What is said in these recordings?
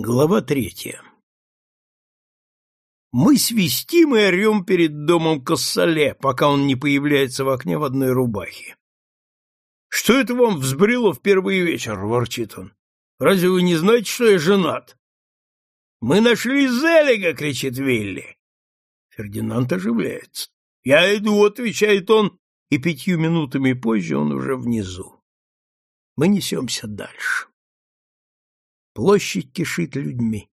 Глава третья Мы свистим и орем перед домом Кассале, пока он не появляется в окне в одной рубахе. — Что это вам взбрело в первый вечер? — ворчит он. — Разве вы не знаете, что я женат? — Мы нашли Зелига! — кричит Вилли. Фердинанд оживляется. — Я иду, — отвечает он, и пятью минутами позже он уже внизу. Мы несемся дальше. Площадь кишит людьми.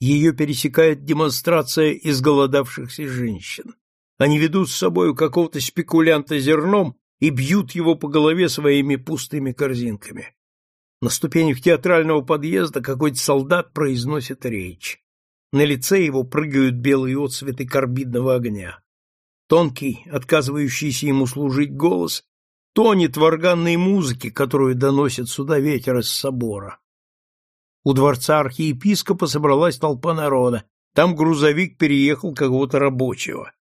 Ее пересекает демонстрация изголодавшихся женщин. Они ведут с собою какого-то спекулянта зерном и бьют его по голове своими пустыми корзинками. На ступенях театрального подъезда какой-то солдат произносит речь. На лице его прыгают белые отсветы карбидного огня. Тонкий, отказывающийся ему служить голос, тонет в органной музыке, которую доносит сюда ветер из собора. У дворца архиепископа собралась толпа народа. Там грузовик переехал какого-то рабочего.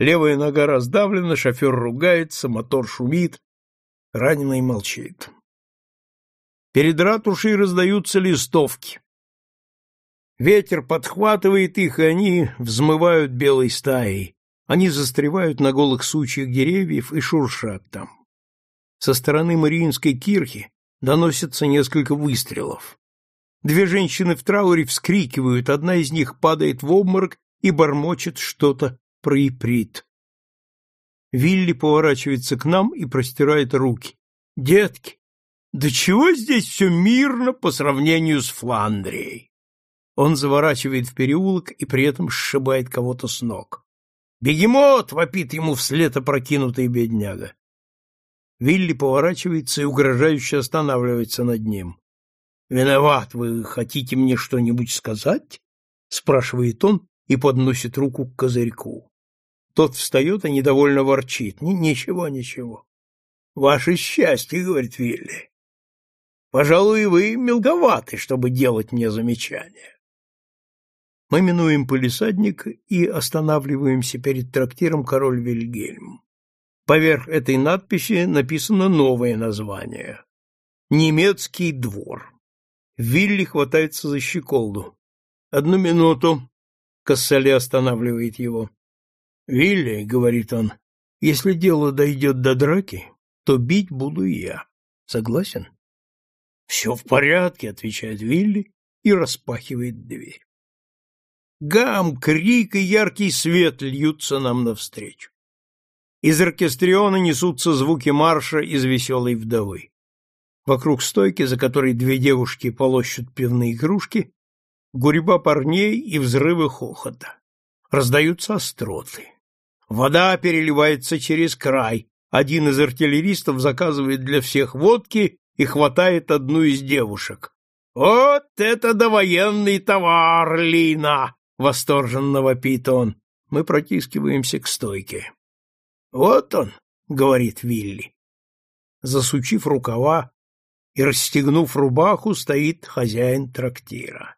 Левая нога раздавлена, шофер ругается, мотор шумит. Раненый молчит. Перед ратушей раздаются листовки. Ветер подхватывает их, и они взмывают белой стаей. Они застревают на голых сучьях деревьев и шуршат там. Со стороны Мариинской кирхи доносятся несколько выстрелов. Две женщины в трауре вскрикивают, одна из них падает в обморок и бормочет что-то про иприт. Вилли поворачивается к нам и простирает руки. «Детки, да чего здесь все мирно по сравнению с Фландрией?» Он заворачивает в переулок и при этом сшибает кого-то с ног. «Бегемот!» — вопит ему вслед опрокинутый бедняга. Вилли поворачивается и угрожающе останавливается над ним. Виноват, вы хотите мне что-нибудь сказать? спрашивает он и подносит руку к козырьку. Тот встает и недовольно ворчит. Ничего, ничего. Ваше счастье, говорит Вилли. Пожалуй, вы мелковаты, чтобы делать мне замечания. Мы минуем полисадник и останавливаемся перед трактиром Король Вильгельм. Поверх этой надписи написано новое название. Немецкий двор. Вилли хватается за щеколду. «Одну минуту!» Кассали останавливает его. «Вилли», — говорит он, — «если дело дойдет до драки, то бить буду я. Согласен?» «Все в порядке», — отвечает Вилли и распахивает дверь. Гам, крик и яркий свет льются нам навстречу. Из оркестриона несутся звуки марша из «Веселой вдовы». Вокруг стойки, за которой две девушки полощут пивные кружки, гурьба парней и взрывы хохота. Раздаются остроты. Вода переливается через край. Один из артиллеристов заказывает для всех водки и хватает одну из девушек. «Вот это довоенный товар, Лина!» — восторженно вопит он. Мы протискиваемся к стойке. «Вот он», — говорит Вилли. Засучив рукава, и, расстегнув рубаху, стоит хозяин трактира.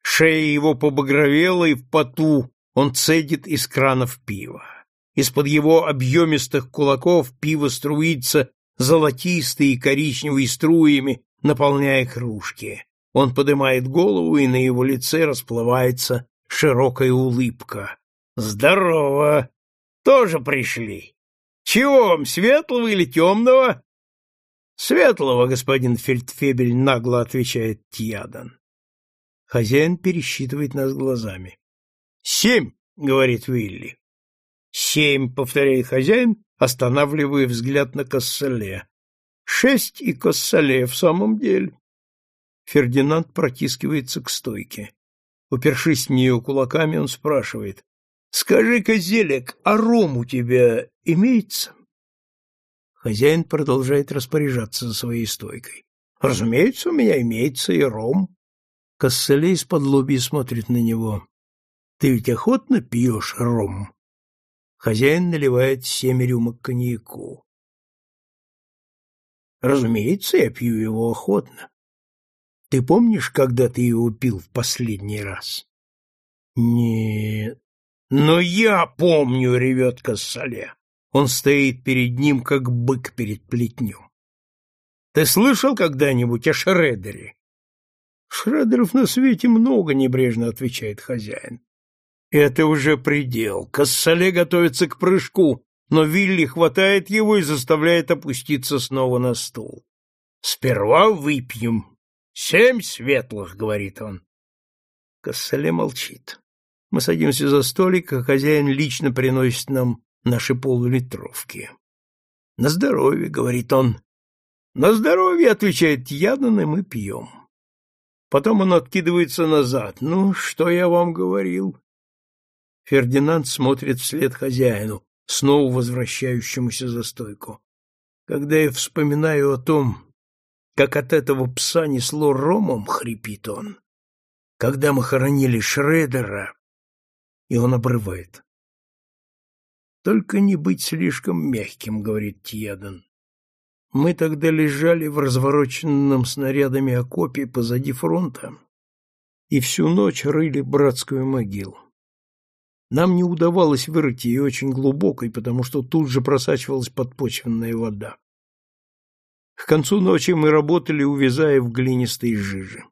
Шея его побагровела и в поту, он цедит из кранов пива. Из-под его объемистых кулаков пиво струится золотистой и коричневой струями, наполняя кружки. Он поднимает голову, и на его лице расплывается широкая улыбка. «Здорово! Тоже пришли! Чего вам, светлого или темного?» Светлого, господин фельдфебель, нагло отвечает Тьядан. Хозяин пересчитывает нас глазами. Семь, говорит Вилли. Семь, повторяет хозяин, останавливая взгляд на Кассале. Шесть и Кассале в самом деле. Фердинанд протискивается к стойке. Упершись в нее кулаками, он спрашивает. — Скажи-ка, Зелек, а ром у тебя имеется? Хозяин продолжает распоряжаться за своей стойкой. Разумеется, у меня имеется и ром. Косселей из-под лобья смотрит на него. Ты ведь охотно пьешь ром? Хозяин наливает семь рюмок коньяку. Разумеется, я пью его охотно. Ты помнишь, когда ты его пил в последний раз? Нет. Но я помню, ревет Кассале. Он стоит перед ним, как бык перед плетнем. Ты слышал когда-нибудь о Шредере? Шредеров на свете много, небрежно отвечает хозяин. Это уже предел. Кассале готовится к прыжку, но Вилли хватает его и заставляет опуститься снова на стул. Сперва выпьем. Семь светлых, говорит он. Кассале молчит. Мы садимся за столик, а хозяин лично приносит нам наши полулитровки. На здоровье, говорит он. На здоровье, отвечает Ядан, и мы пьем. Потом он откидывается назад. Ну, что я вам говорил? Фердинанд смотрит вслед хозяину, снова возвращающемуся за стойку. Когда я вспоминаю о том, как от этого пса несло ромом, хрипит он. Когда мы хоронили Шредера, и он обрывает. Только не быть слишком мягким, говорит Тьядан. Мы тогда лежали в развороченном снарядами окопе позади фронта и всю ночь рыли братскую могилу. Нам не удавалось вырыть ее очень глубокой, потому что тут же просачивалась подпочвенная вода. К концу ночи мы работали, увязая в глинистой жиже.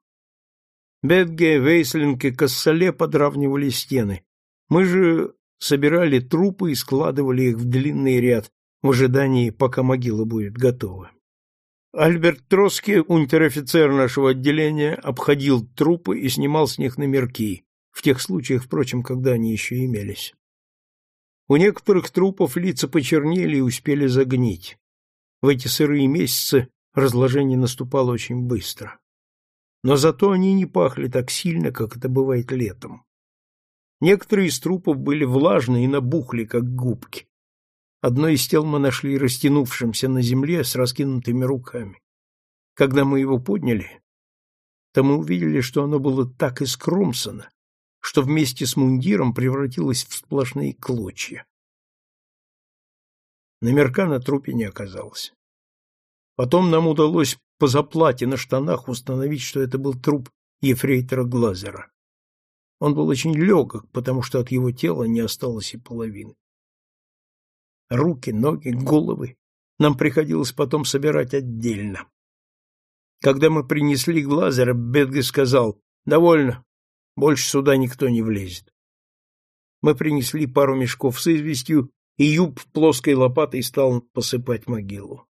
Бетге, Вейслинг и Кассале подравнивали стены. Мы же собирали трупы и складывали их в длинный ряд, в ожидании, пока могила будет готова. Альберт Троски, унтер-офицер нашего отделения, обходил трупы и снимал с них номерки, в тех случаях, впрочем, когда они еще имелись. У некоторых трупов лица почернели и успели загнить. В эти сырые месяцы разложение наступало очень быстро. Но зато они не пахли так сильно, как это бывает летом. Некоторые из трупов были влажные и набухли, как губки. Одно из тел мы нашли растянувшимся на земле с раскинутыми руками. Когда мы его подняли, то мы увидели, что оно было так искромсано, что вместе с мундиром превратилось в сплошные клочья. Номерка на трупе не оказалось. Потом нам удалось по заплате на штанах установить, что это был труп ефрейтора Глазера. Он был очень легок, потому что от его тела не осталось и половины руки, ноги, головы нам приходилось потом собирать отдельно. Когда мы принесли Глазера, Бетге сказал, «Довольно, больше сюда никто не влезет». Мы принесли пару мешков с известью, и Юб плоской лопатой стал посыпать могилу.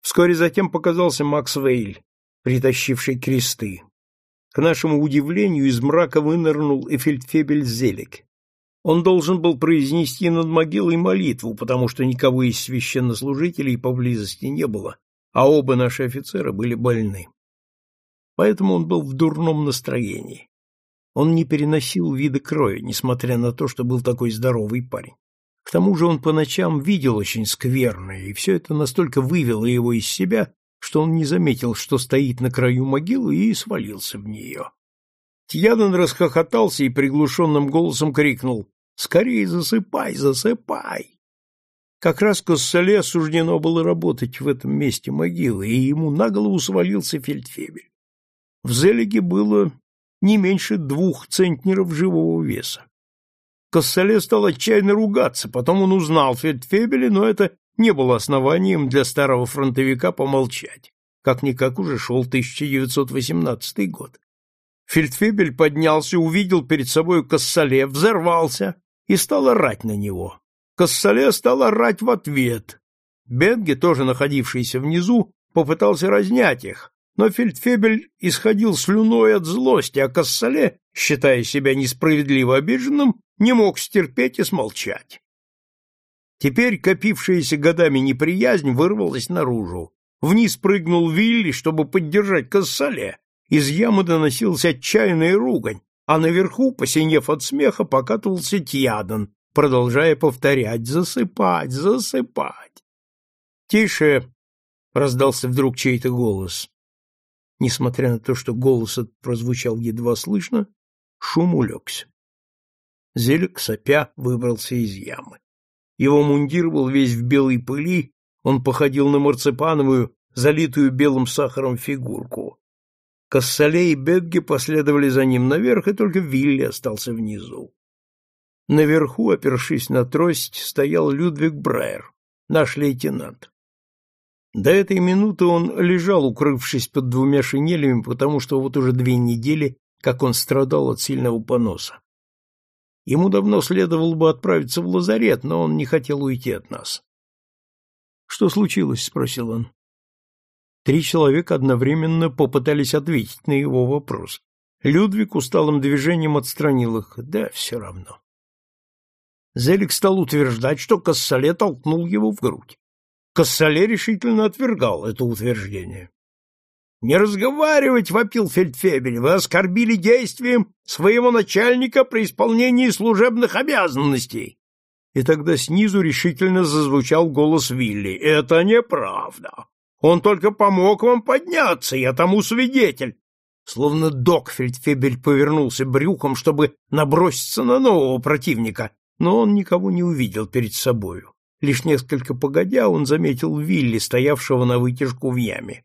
Вскоре затем показался Макс Вейль, притащивший кресты. К нашему удивлению из мрака вынырнул и фельдфебель Зелик. Он должен был произнести над могилой молитву, потому что никого из священнослужителей поблизости не было, а оба наши офицера были больны. Поэтому он был в дурном настроении. Он не переносил вида крови, несмотря на то, что был такой здоровый парень. К тому же он по ночам видел очень скверное, и все это настолько вывело его из себя, что он не заметил, что стоит на краю могилы, и свалился в нее. Тьядан расхохотался и приглушенным голосом крикнул Скорее засыпай, засыпай. Как раз Косселе суждено было работать в этом месте могилы, и ему на голову свалился фельдфебель. В Зелиге было не меньше двух центнеров живого веса. Косселе стал отчаянно ругаться, потом он узнал фельдфебеля, но это не было основанием для старого фронтовика помолчать. Как-никак уже шел 1918 год. Фельдфебель поднялся, увидел перед собой Кассале, взорвался и стал орать на него. Кассале стал орать в ответ. Бенге, тоже находившийся внизу, попытался разнять их, но фельдфебель исходил слюной от злости, а Кассале, считая себя несправедливо обиженным, не мог стерпеть и смолчать. Теперь копившаяся годами неприязнь вырвалась наружу. Вниз прыгнул Вилли, чтобы поддержать Кассале. Из ямы доносилась отчаянная ругань, а наверху, посинев от смеха, покатывался Тьядан, продолжая повторять «засыпать, засыпать». «Тише!» — раздался вдруг чей-то голос. Несмотря на то, что голос этот прозвучал едва слышно, шум улегся. Зелик, сопя, выбрался из ямы. Его мундир был весь в белой пыли, он походил на марципановую, залитую белым сахаром фигурку. Кассале и Бегге последовали за ним наверх, и только Вилли остался внизу. Наверху, опершись на трость, стоял Людвиг Брайер, наш лейтенант. До этой минуты он лежал, укрывшись под двумя шинелями, потому что вот уже две недели, как он страдал от сильного поноса. Ему давно следовало бы отправиться в лазарет, но он не хотел уйти от нас. — Что случилось? — спросил он. Три человека одновременно попытались ответить на его вопрос. Людвиг усталым движением отстранил их. Да, все равно. Зелик стал утверждать, что Кассале толкнул его в грудь. Кассале решительно отвергал это утверждение. «Не разговаривать!» — вопил Фельдфебель. «Вы оскорбили действием своего начальника при исполнении служебных обязанностей!» И тогда снизу решительно зазвучал голос Вилли. «Это неправда! Он только помог вам подняться, я тому свидетель!» Словно док Фельдфебель повернулся брюхом, чтобы наброситься на нового противника, но он никого не увидел перед собою. Лишь несколько погодя он заметил Вилли, стоявшего на вытяжку в яме.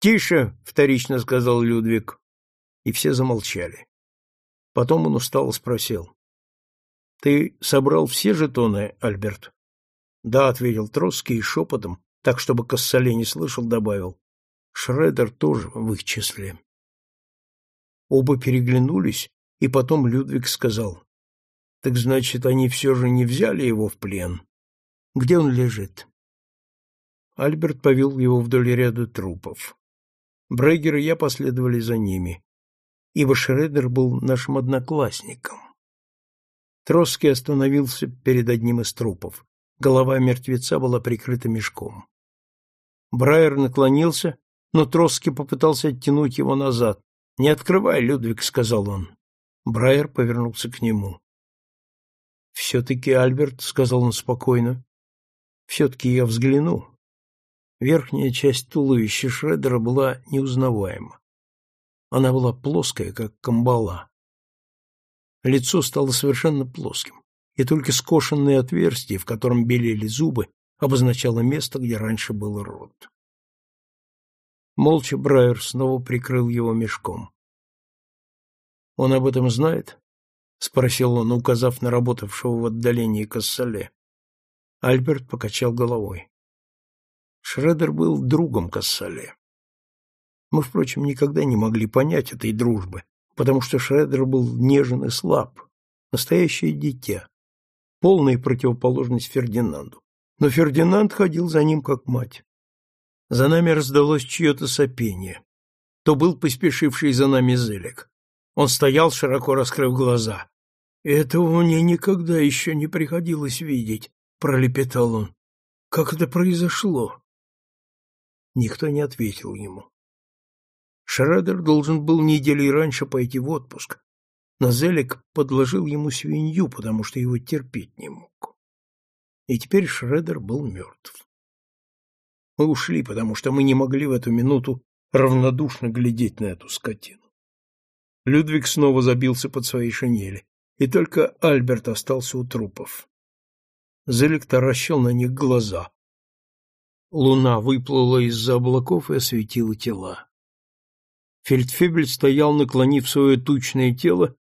«Тише!» — вторично сказал Людвиг. И все замолчали. Потом он устало спросил. «Ты собрал все жетоны, Альберт?» «Да», — ответил Троцкий и шепотом, так, чтобы Кассале не слышал, добавил. «Шредер тоже в их числе». Оба переглянулись, и потом Людвиг сказал. Так значит, они все же не взяли его в плен. Где он лежит? Альберт повел его вдоль ряда трупов. Брегер и я последовали за ними, ибо Шредер был нашим одноклассником. Троцкий остановился перед одним из трупов. Голова мертвеца была прикрыта мешком. Брайер наклонился, но Троцкий попытался оттянуть его назад. «Не открывай, Людвиг», — сказал он. Брайер повернулся к нему. «Все-таки, Альберт», — сказал он спокойно, — «все-таки я взгляну». Верхняя часть туловища Шредера была неузнаваема. Она была плоская, как камбала. Лицо стало совершенно плоским, и только скошенное отверстие, в котором белели зубы, обозначало место, где раньше был рот. Молча Брайер снова прикрыл его мешком. «Он об этом знает?» — спросил он, указав на работавшего в отдалении Кассале. Альберт покачал головой. Шредер был другом Кассале. Мы, впрочем, никогда не могли понять этой дружбы, потому что Шредер был нежен и слаб, настоящее дитя, полная противоположность Фердинанду. Но Фердинанд ходил за ним как мать. За нами раздалось чье-то сопение. То был поспешивший за нами Зелик. Он стоял, широко раскрыв глаза. «Этого мне никогда еще не приходилось видеть», — пролепетал он. «Как это произошло?» Никто не ответил ему. Шредер должен был недели раньше пойти в отпуск, но Зелик подложил ему свинью, потому что его терпеть не мог. И теперь Шредер был мертв. Мы ушли, потому что мы не могли в эту минуту равнодушно глядеть на эту скотину. Людвиг снова забился под свои шинели, и только Альберт остался у трупов. Зелик таращил на них глаза. Луна выплыла из-за облаков и осветила тела. Фельдфебель стоял, наклонив свое тучное тело,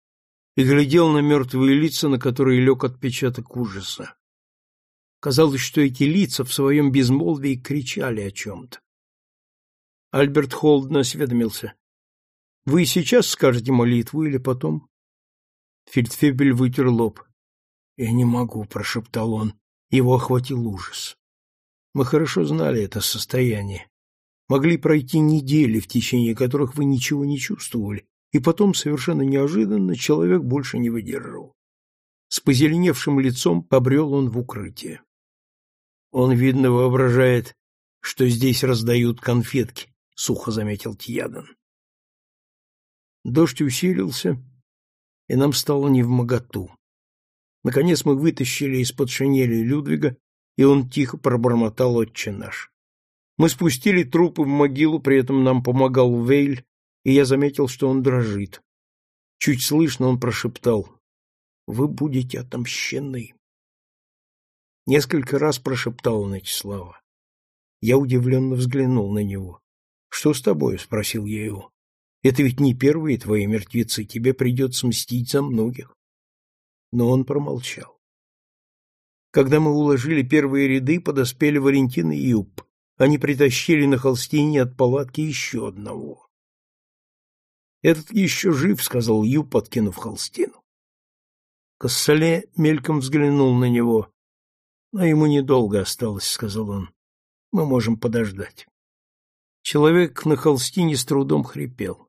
и глядел на мертвые лица, на которые лег отпечаток ужаса. Казалось, что эти лица в своем безмолвии кричали о чем-то. Альберт холодно осведомился. Вы сейчас скажете молитву или потом? Фельдфебель вытер лоб. Я не могу, прошептал он. Его охватил ужас. Мы хорошо знали это состояние. Могли пройти недели, в течение которых вы ничего не чувствовали, и потом совершенно неожиданно человек больше не выдерживал. С позеленевшим лицом побрел он в укрытие. Он, видно, воображает, что здесь раздают конфетки, сухо заметил Тьядан. Дождь усилился, и нам стало невмоготу. Наконец мы вытащили из-под шинели Людвига, и он тихо пробормотал «Отче наш». Мы спустили трупы в могилу, при этом нам помогал Вейль, и я заметил, что он дрожит. Чуть слышно он прошептал «Вы будете отомщены». Несколько раз прошептал он эти слова. Я удивленно взглянул на него. «Что с тобой?» — спросил я его. Это ведь не первые твои мертвецы, тебе придется мстить за многих. Но он промолчал. Когда мы уложили первые ряды, подоспели Валентин и Юб. они притащили на холстине от палатки еще одного. «Этот еще жив», — сказал Ю, подкинув холстину. Кассале мельком взглянул на него. «Но ему недолго осталось», — сказал он. «Мы можем подождать». Человек на холстине с трудом хрипел.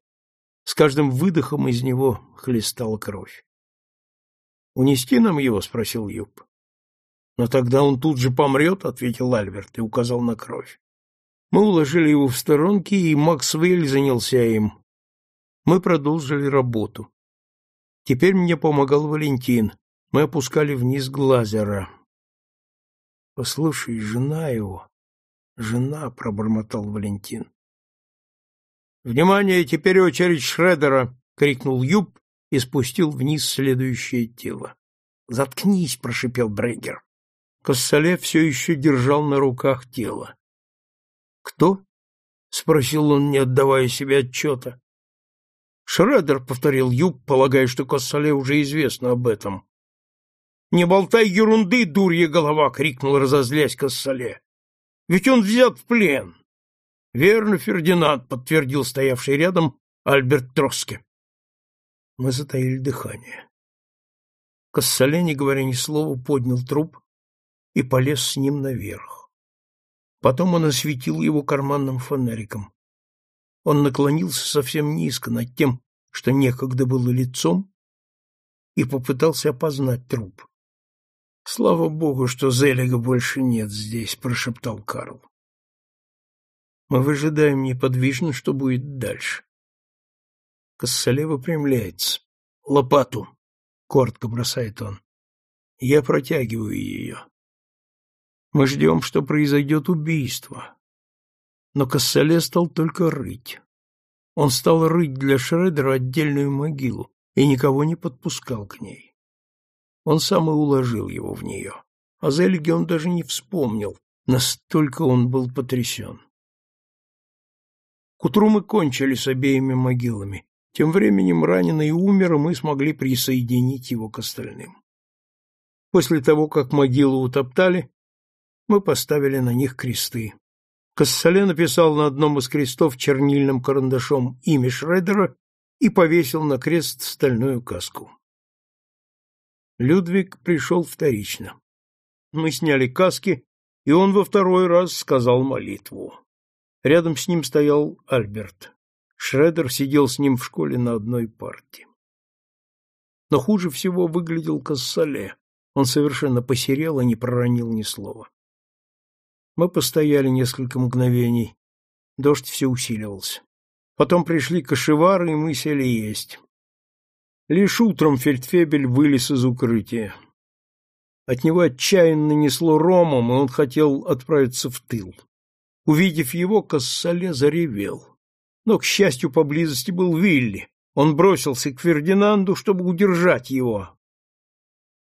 С каждым выдохом из него хлестала кровь. «Унести нам его?» — спросил Юб. «Но тогда он тут же помрет», — ответил Альберт и указал на кровь. Мы уложили его в сторонки, и Максвелл занялся им. Мы продолжили работу. Теперь мне помогал Валентин. Мы опускали вниз глазера. «Послушай, жена его, жена», — пробормотал Валентин. «Внимание, теперь очередь Шредера!» — крикнул Юб и спустил вниз следующее тело. «Заткнись!» — прошипел Брегер. Кассале все еще держал на руках тело. «Кто?» — спросил он, не отдавая себе отчета. «Шредер», — повторил Юб, полагая, что Кассале уже известно об этом. «Не болтай ерунды, дурья голова!» — крикнул, разозлясь Кассале. «Ведь он взят в плен!» «Верно, Фердинанд», — подтвердил стоявший рядом Альберт Троске. Мы затаили дыхание. Кассале, не говоря ни слова, поднял труп и полез с ним наверх. Потом он осветил его карманным фонариком. Он наклонился совсем низко над тем, что некогда было лицом, и попытался опознать труп. «Слава богу, что Зелига больше нет здесь», — прошептал Карл. «Мы выжидаем неподвижно, что будет дальше». Кассале выпрямляется. «Лопату!» — коротко бросает он. Я протягиваю ее. Мы ждем, что произойдет убийство. Но Кассале стал только рыть. Он стал рыть для Шредера отдельную могилу и никого не подпускал к ней. Он сам и уложил его в нее. О Зельге он даже не вспомнил, настолько он был потрясен. К утру мы кончили с обеими могилами. Тем временем раненый умер, и мы смогли присоединить его к остальным. После того, как могилу утоптали, мы поставили на них кресты. Кассале написал на одном из крестов чернильным карандашом имя Шредера и повесил на крест стальную каску. Людвиг пришел вторично. Мы сняли каски, и он во второй раз сказал молитву. Рядом с ним стоял Альберт. Шредер сидел с ним в школе на одной парте. Но хуже всего выглядел Кассале. Он совершенно посерел и не проронил ни слова. Мы постояли несколько мгновений. Дождь все усиливался. Потом пришли кошевары, и мы сели есть. Лишь утром фельдфебель вылез из укрытия. От него отчаянно несло ромом, и он хотел отправиться в тыл. Увидев его, Кассале заревел но, к счастью, поблизости был Вилли. Он бросился к Фердинанду, чтобы удержать его.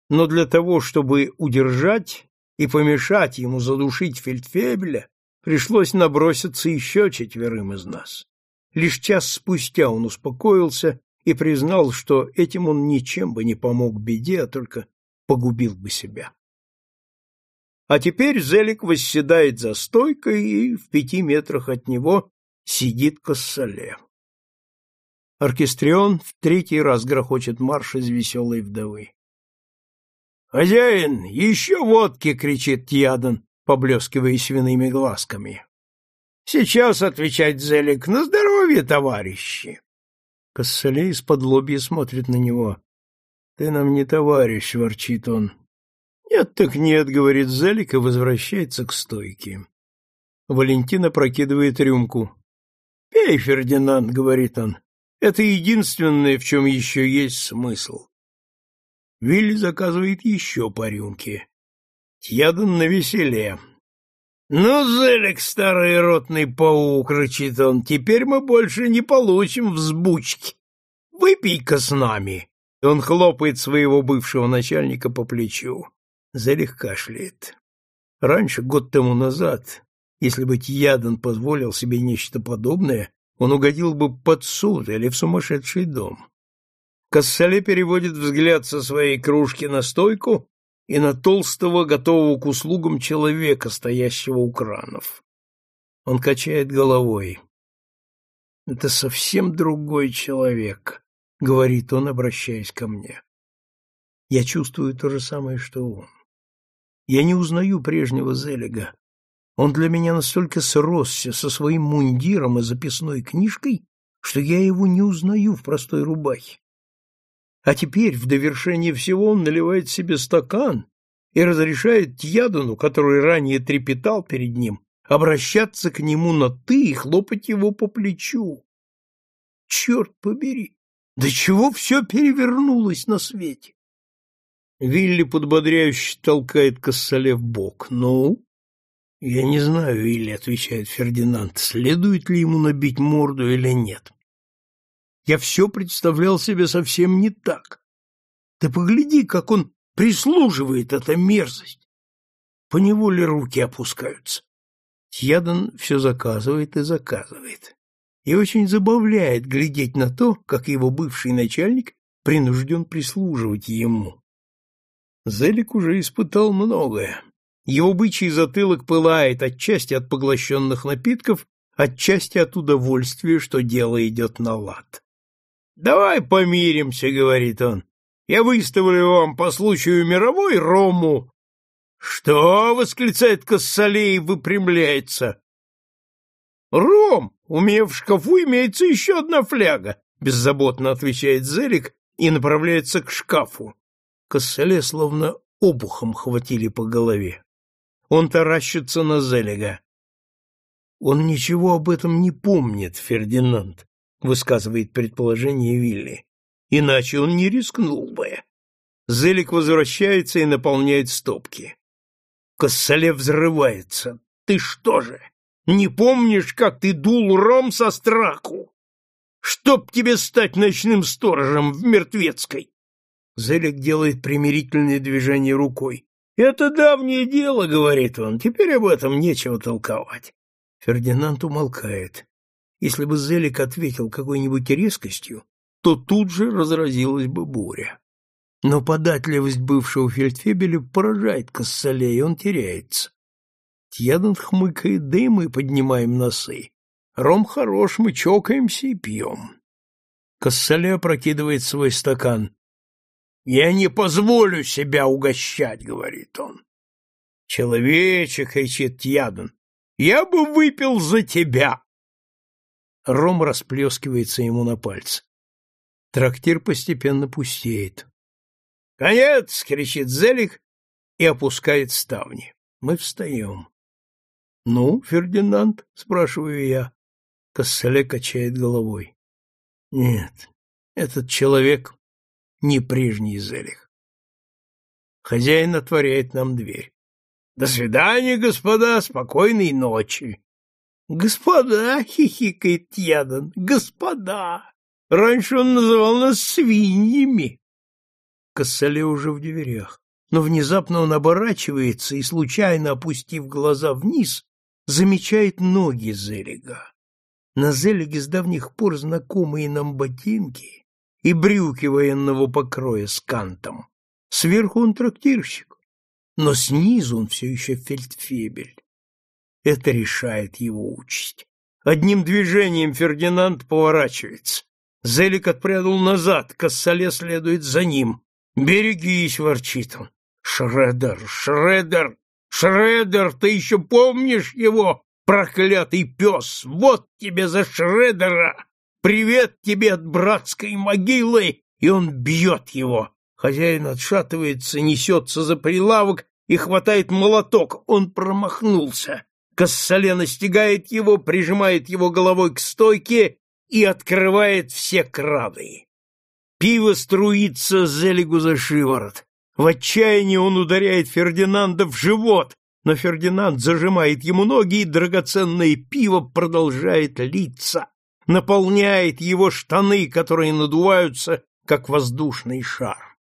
Но для того, чтобы удержать и помешать ему задушить фельдфебеля, пришлось наброситься еще четверым из нас. Лишь час спустя он успокоился и признал, что этим он ничем бы не помог беде, а только погубил бы себя. А теперь Зелик восседает за стойкой, и в пяти метрах от него сидит Кассале. Оркестрион в третий раз грохочет марш из веселой вдовы. «Хозяин, еще водки!» — кричит Тьядан, поблескивая свиными глазками. «Сейчас отвечать Зелик, на здоровье, товарищи!» Кассале из-под лобья смотрит на него. «Ты нам не товарищ», — ворчит он. «Нет так нет», — говорит Зелик и возвращается к стойке. Валентина прокидывает рюмку. «Пей, Фердинанд», — говорит он, — «это единственное, в чем еще есть смысл». Вилли заказывает еще по рюмке. Тьядан навеселе. «Ну, Зелик, старый ротный паук!» — рычит он. «Теперь мы больше не получим взбучки. Выпей-ка с нами!» Он хлопает своего бывшего начальника по плечу. Зелих кашляет. Раньше, год тому назад, если бы Тьядан позволил себе нечто подобное, он угодил бы под суд или в сумасшедший дом. Кассале переводит взгляд со своей кружки на стойку и на толстого, готового к услугам человека, стоящего у кранов. Он качает головой. Это совсем другой человек, говорит он, обращаясь ко мне. Я чувствую то же самое, что он. Я не узнаю прежнего Зелега. Он для меня настолько сросся со своим мундиром и записной книжкой, что я его не узнаю в простой рубахе. А теперь, в довершение всего, он наливает себе стакан и разрешает Тьядону, который ранее трепетал перед ним, обращаться к нему на «ты» и хлопать его по плечу. Черт побери! Да чего все перевернулось на свете? Вилли подбодряюще толкает Кассале в бок. «Ну?» «Я не знаю, Вилли», — отвечает Фердинанд, — «следует ли ему набить морду или нет. Я все представлял себе совсем не так. Ты погляди, как он прислуживает, эта мерзость. Поневоле руки опускаются. Тьядан все заказывает и заказывает. И очень забавляет глядеть на то, как его бывший начальник принужден прислуживать ему. Зелик уже испытал многое. Его бычий затылок пылает отчасти от поглощенных напитков, отчасти от удовольствия, что дело идет на лад. «Давай помиримся», — говорит он. «Я выставлю вам по случаю мировой рому». «Что?» — восклицает Кассалей и выпрямляется. «Ром! У меня в шкафу имеется еще одна фляга», — беззаботно отвечает Зелик и направляется к шкафу. Косселе словно обухом хватили по голове. Он таращится на Зелега. Он ничего об этом не помнит, Фердинанд, высказывает предположение Вилли. Иначе он не рискнул бы. Зелик возвращается и наполняет стопки. Косселе взрывается. Ты что же, не помнишь, как ты дул ром со страху? Чтоб тебе стать ночным сторожем в Мертвецкой! Зелик делает примирительное движение рукой. «Это давнее дело», — говорит он, — «теперь об этом нечего толковать». Фердинанд умолкает. Если бы Зелик ответил какой-нибудь резкостью, то тут же разразилась бы буря. Но податливость бывшего фельдфебеля поражает Кассале, и он теряется. Тьядан хмыкает, да и поднимаем носы. Ром хорош, мы чокаемся и пьем. Кассале опрокидывает свой стакан. Я не позволю себя угощать, говорит он. Человече, кричит Ядан, я бы выпил за тебя. Ром расплескивается ему на пальцы. Трактир постепенно пустеет. «Конец!» — кричит Зелик и опускает ставни. Мы встаем. «Ну, Фердинанд?» — спрашиваю я. Косселе качает головой. «Нет, этот человек не прежний Зелих. Хозяин отворяет нам дверь. До свидания, господа, спокойной ночи. Господа, хихикает Ядан, господа. Раньше он называл нас свиньями. Кассале уже в дверях, но внезапно он оборачивается и, случайно опустив глаза вниз, замечает ноги Зелига. На Зелиге с давних пор знакомые нам ботинки и брюки военного покроя с кантом. Сверху он трактирщик, но снизу он все еще фельдфебель. Это решает его участь. Одним движением Фердинанд поворачивается. Зелик отпрянул назад, Кассале следует за ним. «Берегись!» — ворчит он. «Шредер! Шредер! Шредер! Ты еще помнишь его, проклятый пес? Вот тебе за Шредера!» Привет тебе от братской могилы! И он бьет его. Хозяин отшатывается, несется за прилавок и хватает молоток. Он промахнулся. Кассале настигает его, прижимает его головой к стойке и открывает все краны. Пиво струится Зелигу за шиворот. В отчаянии он ударяет Фердинанда в живот, но Фердинанд зажимает ему ноги, и драгоценное пиво продолжает литься наполняет его штаны, которые надуваются, как воздушный шар.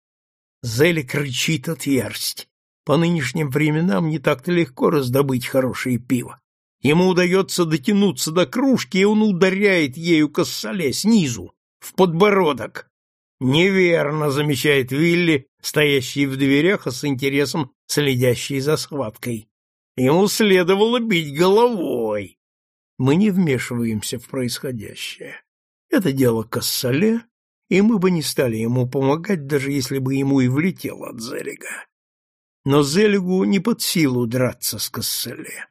Зели кричит от ярости. По нынешним временам не так-то легко раздобыть хорошее пиво. Ему удается дотянуться до кружки, и он ударяет ею косоле снизу, в подбородок. Неверно, замечает Вилли, стоящий в дверях и с интересом следящий за схваткой. Ему следовало бить головой. Мы не вмешиваемся в происходящее. Это дело Кассале, и мы бы не стали ему помогать, даже если бы ему и влетело от Зелига. Но Зелигу не под силу драться с Кассале.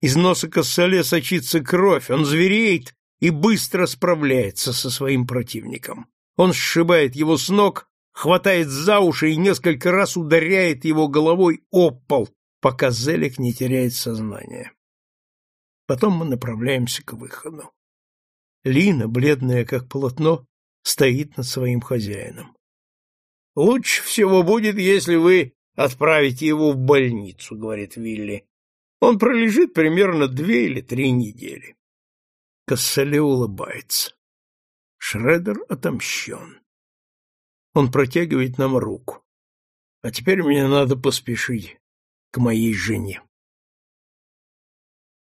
Из носа Кассале сочится кровь, он звереет и быстро справляется со своим противником. Он сшибает его с ног, хватает за уши и несколько раз ударяет его головой об пол, пока Зелик не теряет сознание. Потом мы направляемся к выходу. Лина, бледная как полотно, стоит над своим хозяином. — Лучше всего будет, если вы отправите его в больницу, — говорит Вилли. Он пролежит примерно две или три недели. Кассале улыбается. Шредер отомщен. Он протягивает нам руку. А теперь мне надо поспешить к моей жене.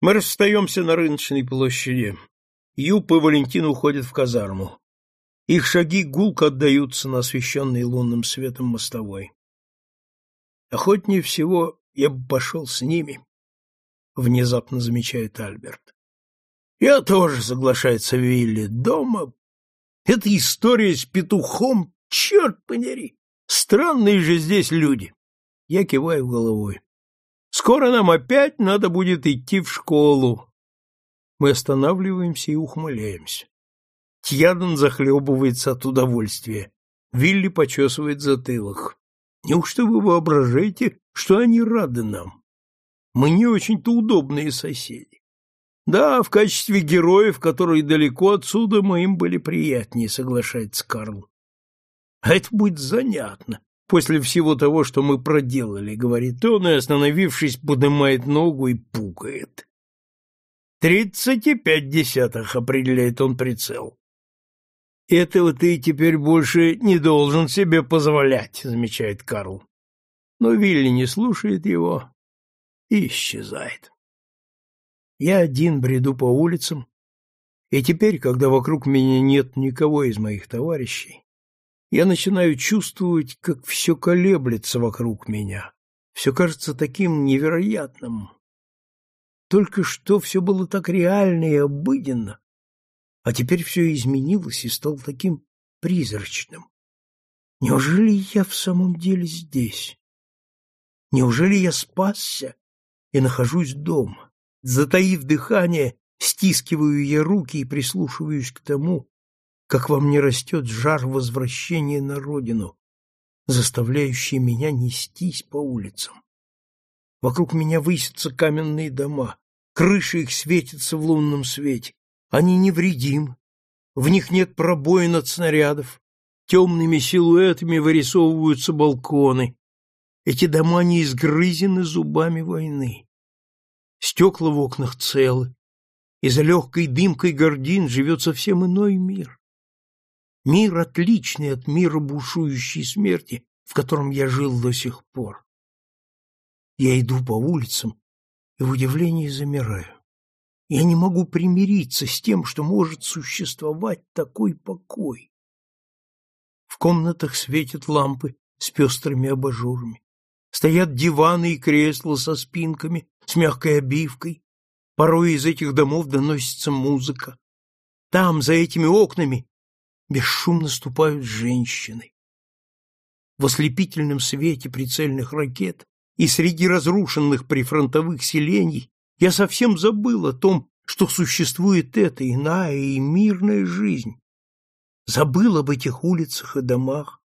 Мы расстаемся на рыночной площади. Юп и Валентин уходят в казарму. Их шаги гулко отдаются на освещенной лунным светом мостовой. Охотнее всего я бы пошел с ними, — внезапно замечает Альберт. Я тоже, соглашается Вилли, дома. Эта история с петухом, черт подери, странные же здесь люди. Я киваю головой. Скоро нам опять надо будет идти в школу. Мы останавливаемся и ухмыляемся. Тьядан захлебывается от удовольствия. Вилли почесывает затылок. Неужто вы воображаете, что они рады нам? Мы не очень-то удобные соседи. Да, в качестве героев, которые далеко отсюда, мы им были приятнее, соглашается Карл. А это будет занятно, после всего того, что мы проделали, говорит он, и, остановившись, поднимает ногу и пукает. Тридцать и пять десятых, определяет он прицел. Этого ты теперь больше не должен себе позволять, замечает Карл. Но Вилли не слушает его и исчезает. Я один бреду по улицам, и теперь, когда вокруг меня нет никого из моих товарищей, я начинаю чувствовать, как все колеблется вокруг меня. Все кажется таким невероятным. Только что все было так реально и обыденно, а теперь все изменилось и стало таким призрачным. Неужели я в самом деле здесь? Неужели я спасся и нахожусь дома. Затаив дыхание, стискиваю я руки и прислушиваюсь к тому, как во мне растет жар возвращения на родину, заставляющий меня нестись по улицам. Вокруг меня высятся каменные дома, крыши их светятся в лунном свете. Они невредимы, в них нет пробоин от снарядов, темными силуэтами вырисовываются балконы, эти дома не изгрызены зубами войны. Стекла в окнах целы, и за легкой дымкой гордин живет совсем иной мир. Мир, отличный от мира бушующей смерти, в котором я жил до сих пор. Я иду по улицам и в удивлении замираю. Я не могу примириться с тем, что может существовать такой покой. В комнатах светят лампы с пестрыми абажурами. Стоят диваны и кресла со спинками, с мягкой обивкой. Порой из этих домов доносится музыка. Там, за этими окнами, бесшумно ступают женщины. В ослепительном свете прицельных ракет и среди разрушенных прифронтовых селений я совсем забыл о том, что существует эта иная и мирная жизнь. Забыл об этих улицах и домах,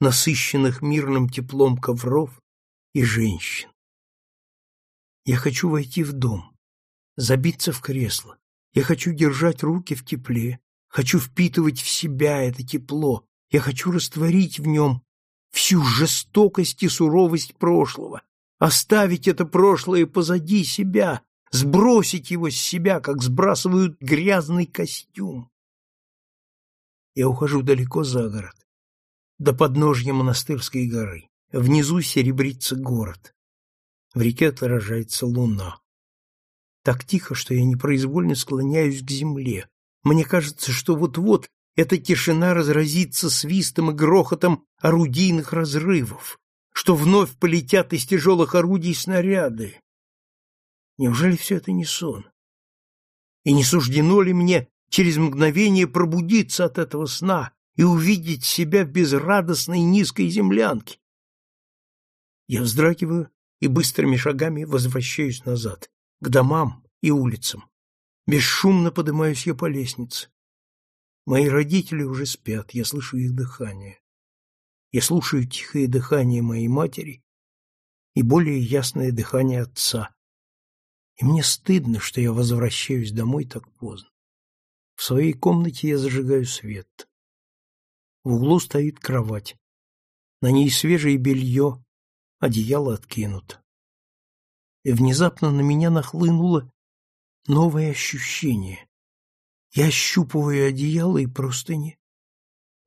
насыщенных мирным теплом ковров и женщин. Я хочу войти в дом, забиться в кресло. Я хочу держать руки в тепле, хочу впитывать в себя это тепло. Я хочу растворить в нем всю жестокость и суровость прошлого, оставить это прошлое позади себя, сбросить его с себя, как сбрасывают грязный костюм. Я ухожу далеко за город, до подножья монастырской горы. Внизу серебрится город. В реке отражается луна. Так тихо, что я непроизвольно склоняюсь к земле. Мне кажется, что вот-вот эта тишина разразится свистом и грохотом орудийных разрывов, что вновь полетят из тяжелых орудий снаряды. Неужели все это не сон? И не суждено ли мне через мгновение пробудиться от этого сна и увидеть себя в безрадостной низкой землянке? Я вздрагиваю и быстрыми шагами возвращаюсь назад, к домам и улицам. Бесшумно поднимаюсь я по лестнице. Мои родители уже спят, я слышу их дыхание. Я слушаю тихое дыхание моей матери и более ясное дыхание отца. И мне стыдно, что я возвращаюсь домой так поздно. В своей комнате я зажигаю свет. В углу стоит кровать. На ней свежее белье, одеяло откинуто. И внезапно на меня нахлынуло новое ощущение. Я ощупываю одеяло и простыни,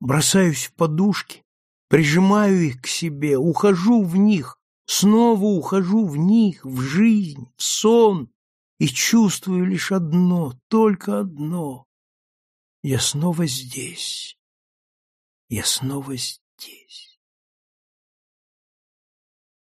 бросаюсь в подушки, прижимаю их к себе, ухожу в них, снова ухожу в них, в жизнь, в сон, и чувствую лишь одно, только одно. Я снова здесь. Я снова здесь.